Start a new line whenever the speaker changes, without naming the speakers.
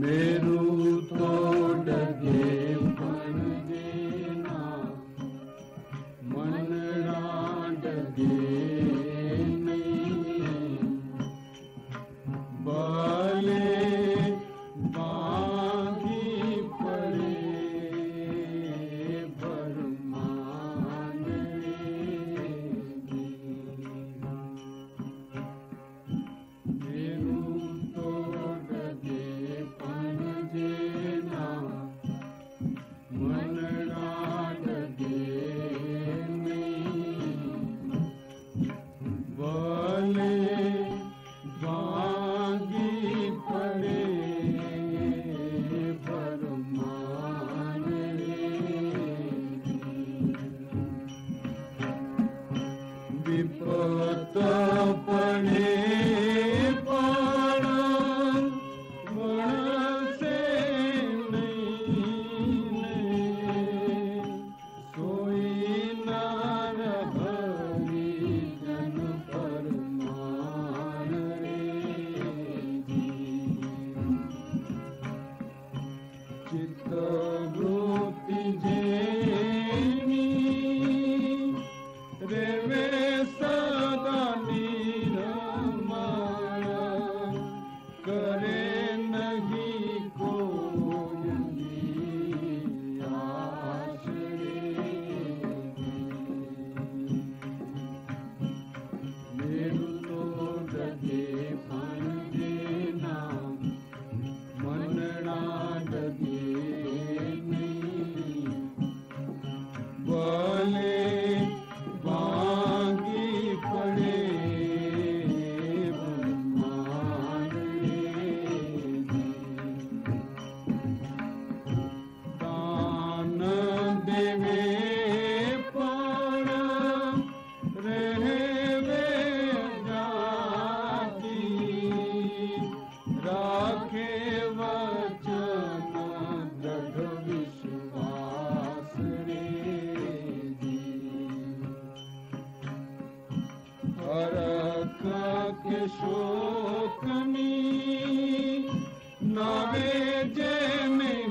मेरु तो Hippolyta राखे वचन दृढ विश्वास रे हरक के शोकनी जगविश्वासरेशोनि जय में